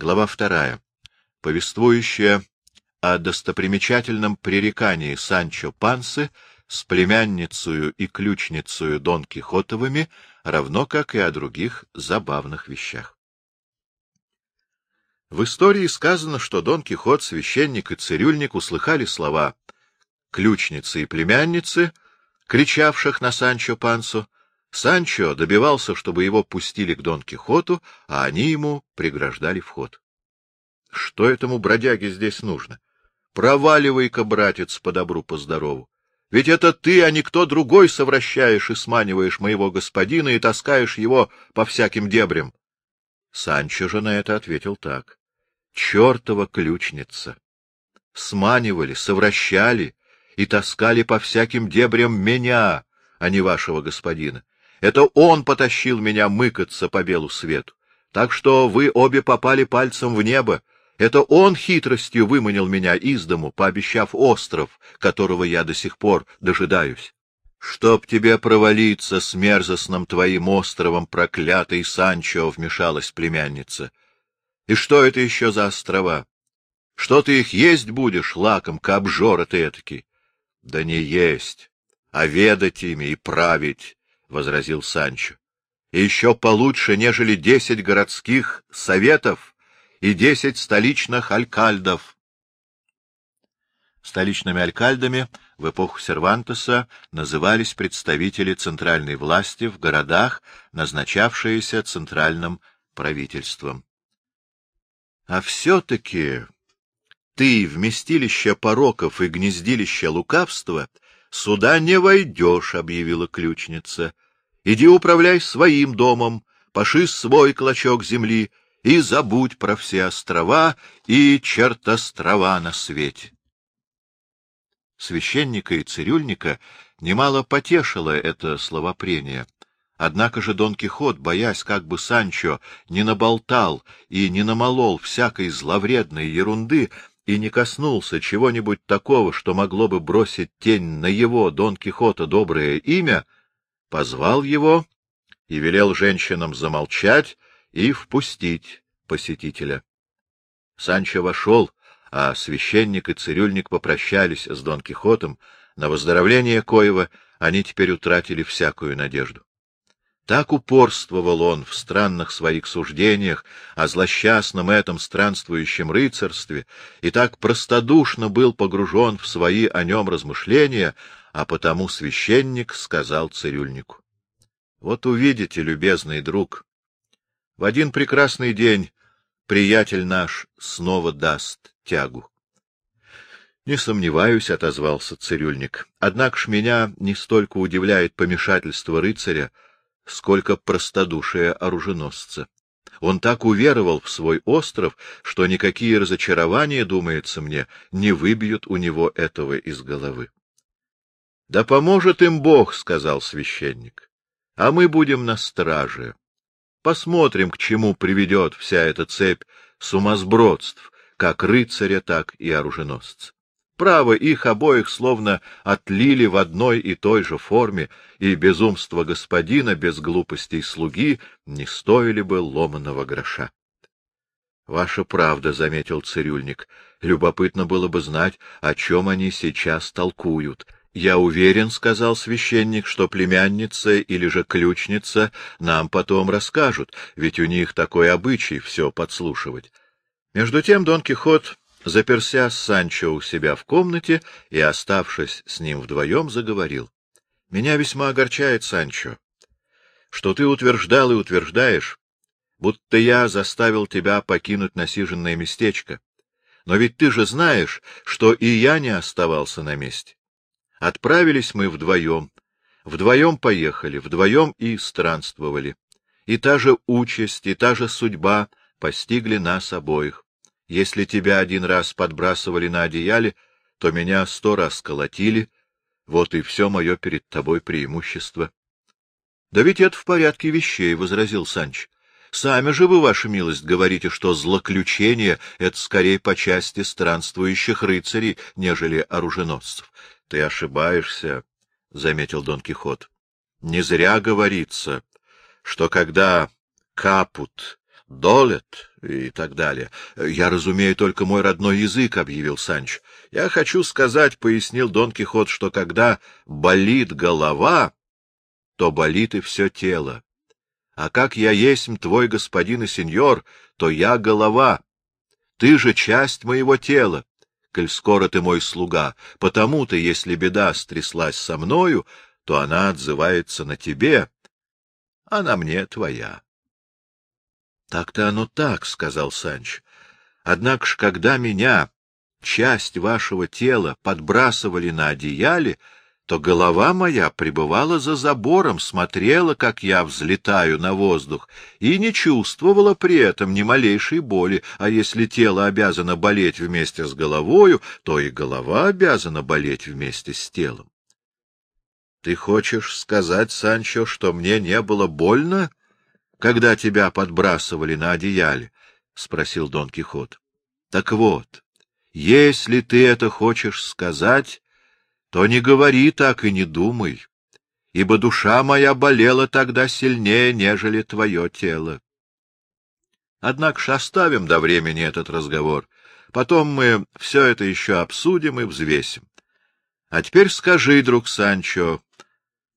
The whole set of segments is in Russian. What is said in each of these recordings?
Глава вторая, повествующая о достопримечательном пререкании Санчо Пансы с племянницею и ключницею Дон Кихотовыми, равно как и о других забавных вещах. В истории сказано, что Дон Кихот, священник и цирюльник услыхали слова ключницы и племянницы, кричавших на Санчо Пансу. Санчо добивался, чтобы его пустили к Дон Кихоту, а они ему преграждали вход. Что этому бродяге здесь нужно? Проваливай-ка, братец, по добру, по здорову. Ведь это ты, а не кто другой, совращаешь и сманиваешь моего господина и таскаешь его по всяким дебрям. Санчо же на это ответил так. Чертова ключница! Сманивали, совращали и таскали по всяким дебрям меня, а не вашего господина. Это он потащил меня мыкаться по белу свету. Так что вы обе попали пальцем в небо, это он хитростью выманил меня из дому, пообещав остров, которого я до сих пор дожидаюсь. Чтоб тебе провалиться с мерзостным твоим островом, проклятый Санчо, — вмешалась племянница. И что это еще за острова? Что ты их есть будешь, лакомка, обжора ты этакий? — Да не есть, а ведать ими и править, — возразил Санчо. — еще получше, нежели десять городских советов, и десять столичных алькальдов. Столичными алькальдами в эпоху Сервантеса назывались представители центральной власти в городах, назначавшиеся центральным правительством. А все-таки ты, вместилище пороков и гнездилище лукавства, сюда не войдешь, — объявила ключница. Иди управляй своим домом, паши свой клочок земли и забудь про все острова и чертострова на свете. Священника и цирюльника немало потешило это словопрение. Однако же Дон Кихот, боясь, как бы Санчо не наболтал и не намолол всякой зловредной ерунды и не коснулся чего-нибудь такого, что могло бы бросить тень на его, Дон Кихота, доброе имя, позвал его и велел женщинам замолчать и впустить посетителя. Санчо вошел, а священник и цирюльник попрощались с Дон Кихотом, на выздоровление коего они теперь утратили всякую надежду. Так упорствовал он в странных своих суждениях о злосчастном этом странствующем рыцарстве, и так простодушно был погружен в свои о нем размышления, а потому священник сказал цирюльнику. — Вот увидите, любезный друг, в один прекрасный день приятель наш снова даст тягу. — Не сомневаюсь, — отозвался цирюльник. — Однако ж меня не столько удивляет помешательство рыцаря, сколько простодушие оруженосца. Он так уверовал в свой остров, что никакие разочарования, думается мне, не выбьют у него этого из головы. — Да поможет им Бог, — сказал священник, — а мы будем на страже. Посмотрим, к чему приведет вся эта цепь сумасбродств, как рыцаря, так и оруженосца. Право, их обоих словно отлили в одной и той же форме, и безумство господина без глупостей слуги не стоили бы ломаного гроша. — Ваша правда, — заметил цирюльник, — любопытно было бы знать, о чем они сейчас толкуют. — я уверен, — сказал священник, — что племянница или же ключница нам потом расскажут, ведь у них такой обычай все подслушивать. Между тем Дон Кихот, заперся с Санчо у себя в комнате и, оставшись с ним вдвоем, заговорил. — Меня весьма огорчает, Санчо, что ты утверждал и утверждаешь, будто я заставил тебя покинуть насиженное местечко. Но ведь ты же знаешь, что и я не оставался на месте. Отправились мы вдвоем, вдвоем поехали, вдвоем и странствовали. И та же участь, и та же судьба постигли нас обоих. Если тебя один раз подбрасывали на одеяле, то меня сто раз колотили, вот и все мое перед тобой преимущество. — Да ведь это в порядке вещей, — возразил Санч. — Сами же вы, ваша милость, говорите, что злоключение — это скорее по части странствующих рыцарей, нежели оруженосцев. — Ты ошибаешься, — заметил Дон Кихот. — Не зря говорится, что когда капут долет, и так далее. — Я разумею только мой родной язык, — объявил Санч. — Я хочу сказать, — пояснил Дон Кихот, — что когда болит голова, то болит и все тело. А как я есть твой господин и сеньор, то я голова. Ты же часть моего тела, коль скоро ты мой слуга. Потому-то, если беда стряслась со мною, то она отзывается на тебе, а на мне твоя. — Так-то оно так, — сказал Санч. — Однако ж, когда меня, часть вашего тела, подбрасывали на одеяле, то голова моя пребывала за забором, смотрела, как я взлетаю на воздух, и не чувствовала при этом ни малейшей боли, а если тело обязано болеть вместе с головою, то и голова обязана болеть вместе с телом. — Ты хочешь сказать, Санчо, что мне не было больно? Когда тебя подбрасывали на одеяле? — спросил Дон Кихот. — Так вот, если ты это хочешь сказать, то не говори так и не думай, ибо душа моя болела тогда сильнее, нежели твое тело. Однако ж оставим до времени этот разговор. Потом мы все это еще обсудим и взвесим. А теперь скажи, друг Санчо,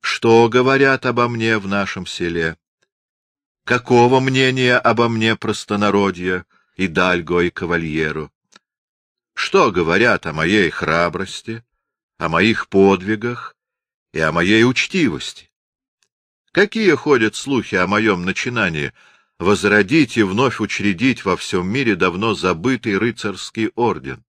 что говорят обо мне в нашем селе? Какого мнения обо мне простонародье, и Дальго, и Кавальеру? Что говорят о моей храбрости, о моих подвигах и о моей учтивости? Какие ходят слухи о моем начинании возродить и вновь учредить во всем мире давно забытый рыцарский орден?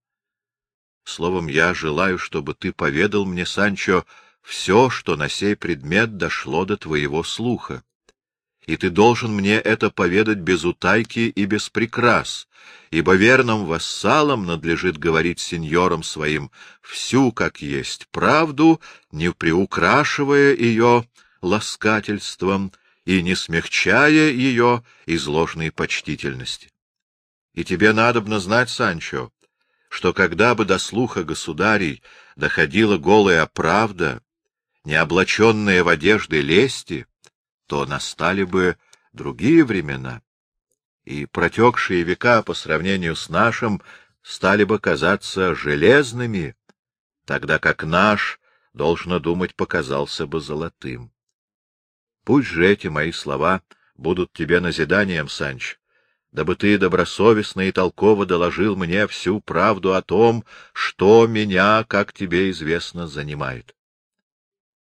Словом, я желаю, чтобы ты поведал мне, Санчо, все, что на сей предмет дошло до твоего слуха и ты должен мне это поведать без утайки и без прикрас, ибо верным вассалам надлежит говорить сеньорам своим всю, как есть, правду, не приукрашивая ее ласкательством и не смягчая ее из ложной почтительности. И тебе надобно знать, Санчо, что когда бы до слуха государей доходила голая правда, не облаченная в одежды лести, то настали бы другие времена, и протекшие века по сравнению с нашим стали бы казаться железными, тогда как наш, должно думать, показался бы золотым. Пусть же эти мои слова будут тебе назиданием, Санч, дабы ты добросовестно и толково доложил мне всю правду о том, что меня, как тебе известно, занимает. —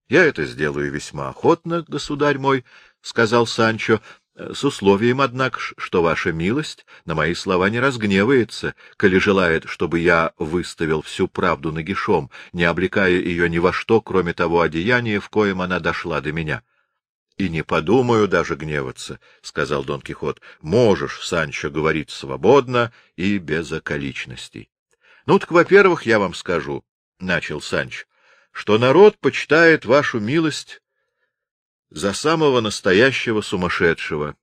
Я это сделаю весьма охотно, государь мой, — сказал Санчо, — с условием, однако, что ваша милость на мои слова не разгневается, коли желает, чтобы я выставил всю правду нагишом, не облекая ее ни во что, кроме того одеяния, в коем она дошла до меня. — И не подумаю даже гневаться, — сказал Дон Кихот. — Можешь, Санчо, говорить свободно и без околичностей. — Ну так, во-первых, я вам скажу, — начал Санч, что народ почитает вашу милость за самого настоящего сумасшедшего,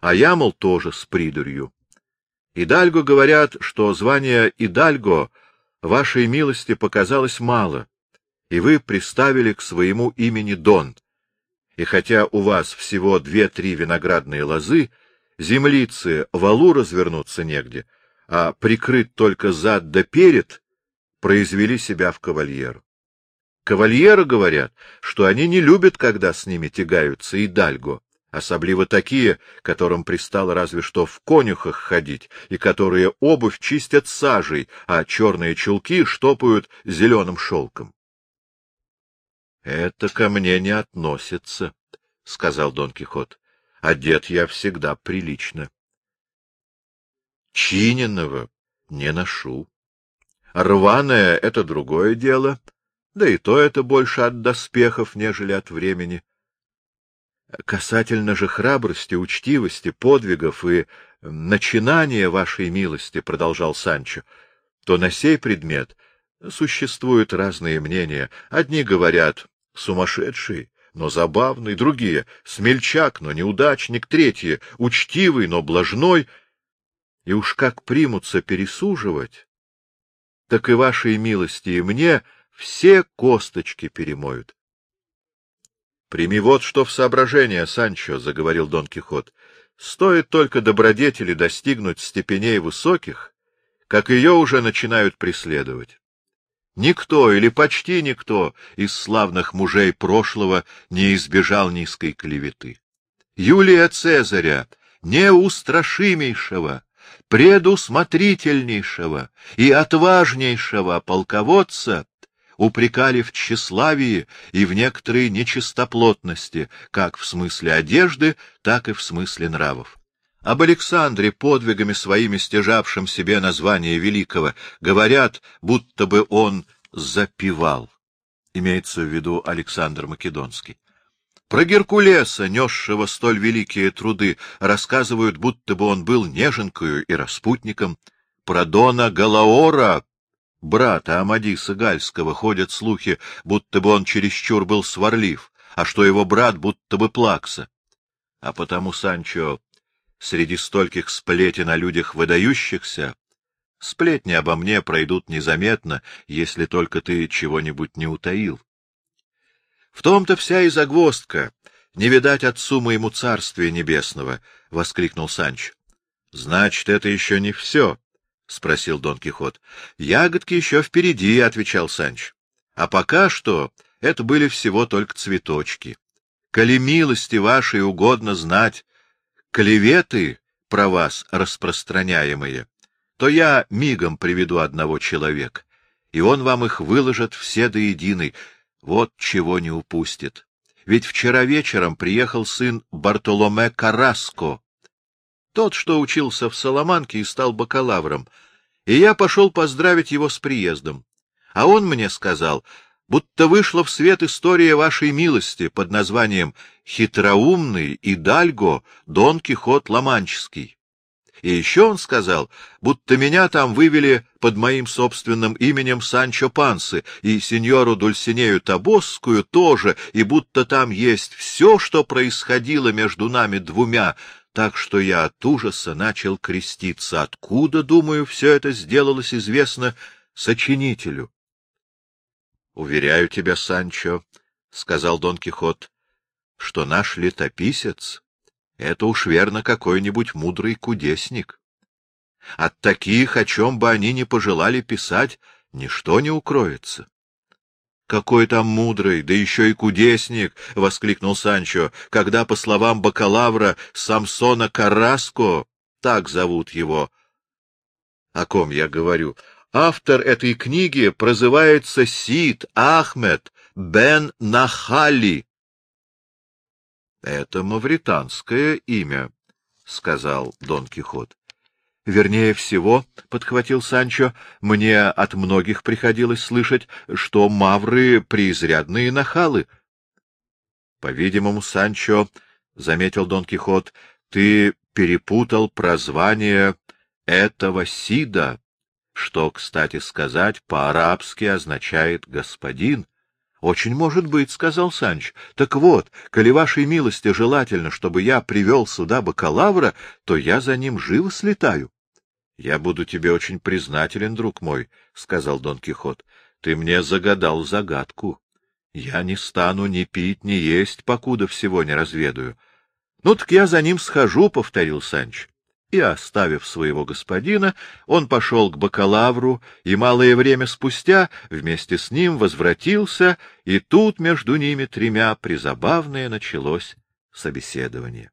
а я, мол, тоже с придурью. Идальго говорят, что звание Идальго вашей милости показалось мало, и вы приставили к своему имени Дон. И хотя у вас всего две-три виноградные лозы, землицы валу развернуться негде, а прикрыть только зад да перед, произвели себя в кавальеру. Кавальеры говорят, что они не любят, когда с ними тягаются и дальго, особливо такие, которым пристало разве что в конюхах ходить, и которые обувь чистят сажей, а черные чулки штопают зеленым шелком. — Это ко мне не относится, — сказал Дон Кихот. — Одет я всегда прилично. — Чиненного не ношу. Рваное — это другое дело, да и то это больше от доспехов, нежели от времени. Касательно же храбрости, учтивости, подвигов и начинания вашей милости, — продолжал Санчо, — то на сей предмет существуют разные мнения. Одни говорят — сумасшедший, но забавный, другие — смельчак, но неудачник, третьи — учтивый, но блажной. И уж как примутся пересуживать, так и вашей милости и мне — все косточки перемоют. — Прими вот что в соображение, Санчо, — заговорил Дон Кихот. — Стоит только добродетели достигнуть степеней высоких, как ее уже начинают преследовать. Никто или почти никто из славных мужей прошлого не избежал низкой клеветы. Юлия Цезаря, неустрашимейшего, предусмотрительнейшего и отважнейшего полководца, упрекали в тщеславии и в некоторой нечистоплотности, как в смысле одежды, так и в смысле нравов. Об Александре, подвигами своими стяжавшим себе название великого, говорят, будто бы он запивал. Имеется в виду Александр Македонский. Про Геркулеса, несшего столь великие труды, рассказывают, будто бы он был неженкою и распутником. Про Дона Галаора, брата Амадиса Гальского, ходят слухи, будто бы он чересчур был сварлив, а что его брат будто бы плакса. А потому, Санчо, среди стольких сплетен о людях выдающихся, сплетни обо мне пройдут незаметно, если только ты чего-нибудь не утаил. В том-то вся и загвоздка. Не видать отцу моему царствия небесного, — воскликнул Санч. — Значит, это еще не все, — спросил Дон Кихот. — Ягодки еще впереди, — отвечал Санч. — А пока что это были всего только цветочки. Коли милости вашей угодно знать, клеветы про вас распространяемые, то я мигом приведу одного человека, и он вам их выложит все до единой, вот чего не упустит. Ведь вчера вечером приехал сын Бартоломе Караско, тот, что учился в Соломанке и стал бакалавром, и я пошел поздравить его с приездом. А он мне сказал, будто вышла в свет история вашей милости под названием «Хитроумный и Дальго Дон Кихот Ламанческий». И еще он сказал, будто меня там вывели под моим собственным именем Санчо Пансы и сеньору Дульсинею Табосскую тоже, и будто там есть все, что происходило между нами двумя, так что я от ужаса начал креститься. Откуда, думаю, все это сделалось известно сочинителю? — Уверяю тебя, Санчо, — сказал Дон Кихот, — что наш летописец это уж верно какой-нибудь мудрый кудесник. От таких, о чем бы они ни пожелали писать, ничто не укроется. — Какой там мудрый, да еще и кудесник! — воскликнул Санчо, когда, по словам бакалавра Самсона Караско, так зовут его. — О ком я говорю? Автор этой книги прозывается Сид Ахмед бен Нахали. — Это мавританское имя, — сказал Дон Кихот. — Вернее всего, — подхватил Санчо, — мне от многих приходилось слышать, что мавры — преизрядные нахалы. — По-видимому, Санчо, — заметил Дон Кихот, — ты перепутал прозвание этого Сида, что, кстати сказать, по-арабски означает «господин». — Очень может быть, — сказал Санч. — Так вот, коли вашей милости желательно, чтобы я привел сюда бакалавра, то я за ним живо слетаю. — Я буду тебе очень признателен, друг мой, — сказал Дон Кихот. — Ты мне загадал загадку. Я не стану ни пить, ни есть, покуда всего не разведаю. — Ну так я за ним схожу, — повторил Санч и, оставив своего господина, он пошел к бакалавру, и малое время спустя вместе с ним возвратился, и тут между ними тремя призабавное началось собеседование.